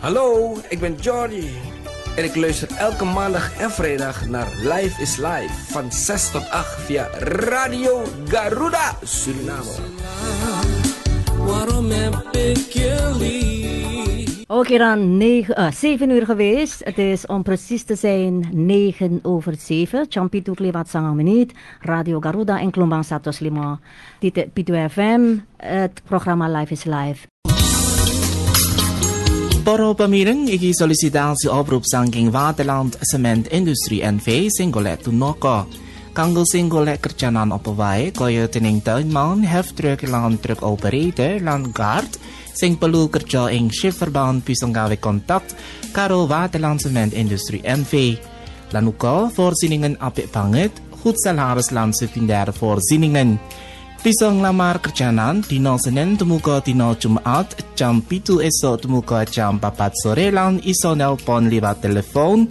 Hallo, ik ben Jordi. En ik luister elke maandag en vrijdag naar Live is Live van 6 tot 8 via Radio Garuda, Suriname. Oké dan, 9, uh, 7 uur geweest. Het is om precies te zijn 9 over 7. Champitu Kliwat Sangang Menit, Radio Garuda en Klombang Satos Lima. Dit Pitu FM, het programma Live is Live. Poro pamiring, iki solicitatie oproep sangking Waterland Cement Industrie NV Singolet Tunoko. Kanggo Singolet kerjanan opawai, kaya tening tuinman, heftruck lan truck operator lan guard, sing perlu kerja ing shift verband gawe kontak karo Waterland Cement Industrie NV. Lan voorzieningen apik banget, goed salaris lan sekundêre voorzieningen. Pisang lamar kerjaan dino Senin temuka dino Jumat jam pitu esok temuka jam 4 sore lan iso nelpon liwat telepon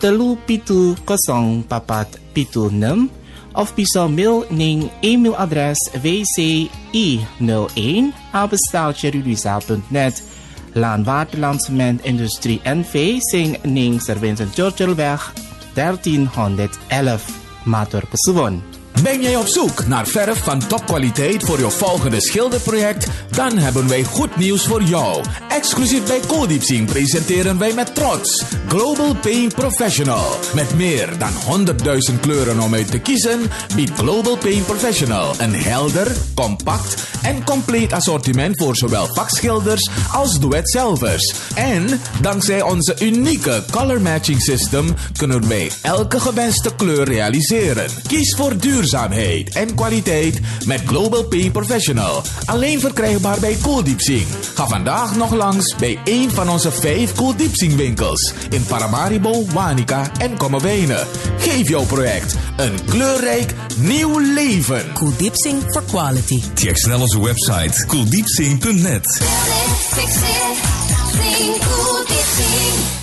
telu pitu kosong papat pitu nem of bisa mail ning e-mailadres wci01 apenstaaltjeruisa.net Laan Waterlandsement Industrie NV sing ning Sir Vincent Churchillweg 1311 Matur Kesuwon. Ben jij op zoek naar verf van topkwaliteit voor je volgende schilderproject? Dan hebben wij goed nieuws voor jou. Exclusief bij Codiepsing presenteren wij met trots Global Paint Professional. Met meer dan 100.000 kleuren om uit te kiezen, biedt Global Paint Professional een helder, compact en compleet assortiment voor zowel vakschilders als doe-het-zelvers. En dankzij onze unieke color matching system kunnen wij elke gewenste kleur realiseren. Kies voor duurzaamheid en kwaliteit met Global Paint Professional. Alleen verkrijgbaar bij Kooldiepsing. Ga vandaag nog langs bij een van onze vijf Kooldiepsing winkels in Paramaribo, Wanica en Kommerwijnen. Geef jouw project een kleurrijk nieuw leven. Kooldiepsing for quality. Check snel onze website koeldiepsing.net. Fix it, sing cool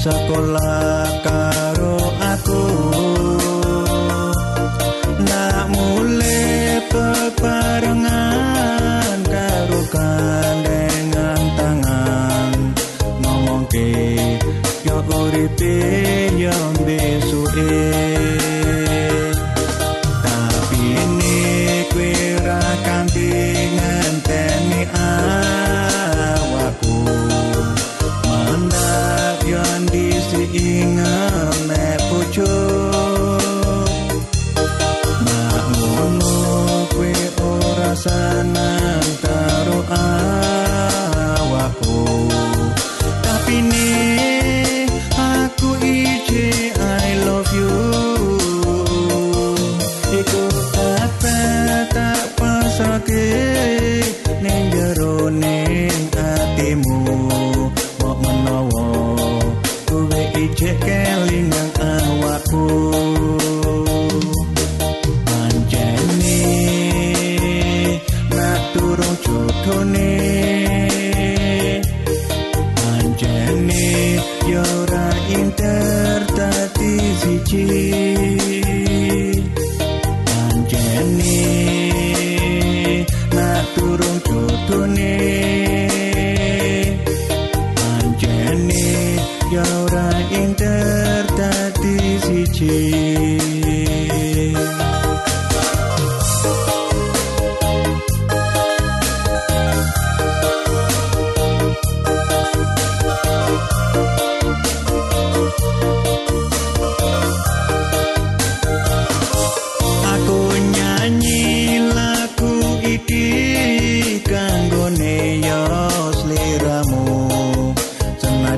sekolah karo aku. Nak mulai peparengan karo kandengan tangan. Ngomong yo uripe yo besuke Cek kelingan awakku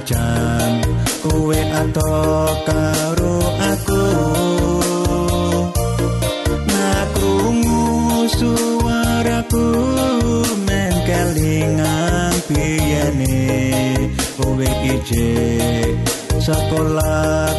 jam kue atau karo aku? Nakungu suaraku mengkelingan piyene. Kue ije sekolah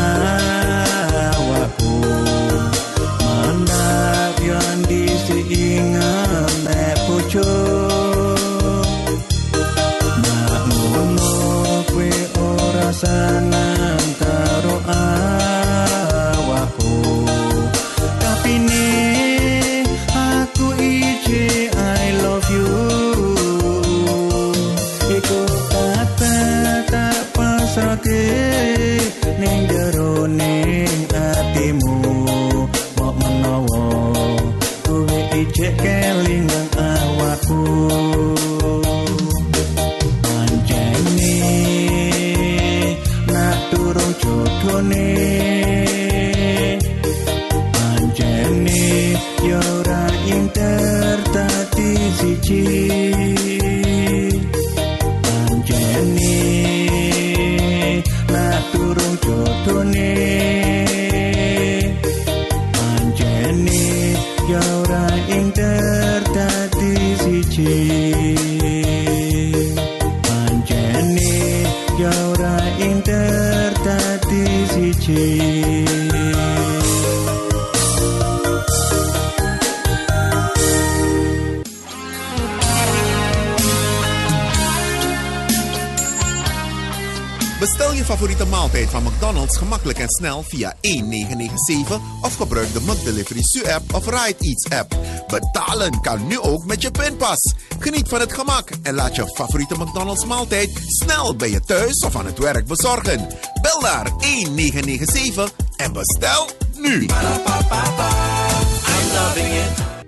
time ning jerone atimu. Mok menawa kowe ijek kelingan awakku. Anjene nak turu jodone she Bestel je favoriete maaltijd van McDonald's gemakkelijk en snel via 1997 of gebruik de McDelivery Su-app of Ride Eats app. Betalen kan nu ook met je pinpas. Geniet van het gemak en laat je favoriete McDonald's maaltijd snel bij je thuis of aan het werk bezorgen. Bel naar 1997 en bestel nu. I'm loving it.